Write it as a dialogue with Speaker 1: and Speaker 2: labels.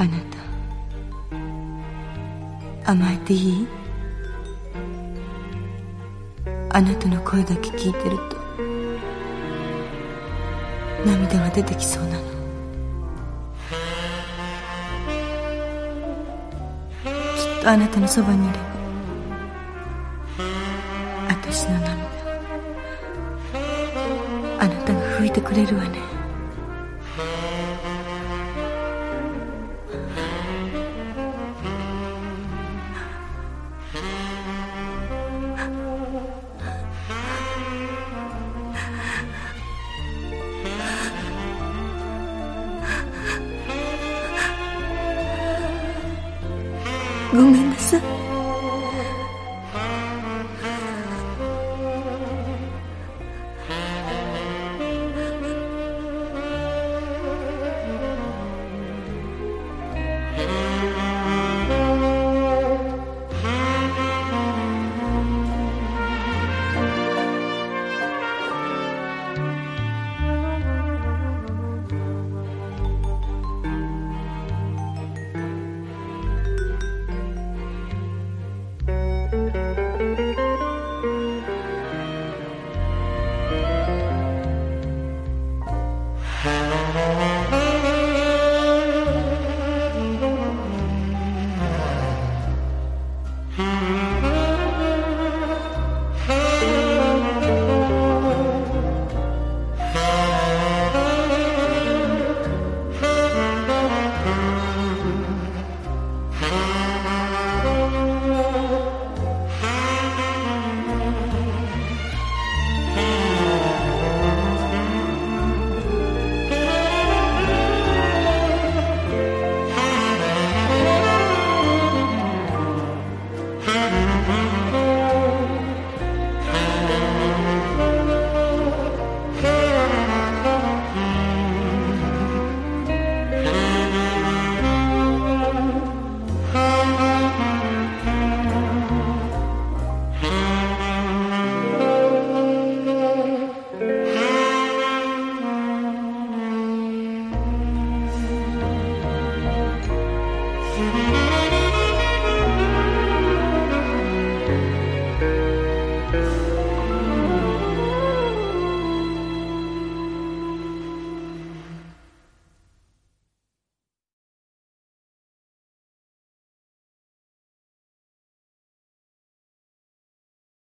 Speaker 1: あなた。甘えていい？あなたの声だけ聞いてると。涙が出てきそうなの。きっとあなたのそばにいれば。私の涙。あなたが拭いてくれるわね。 문 만났어?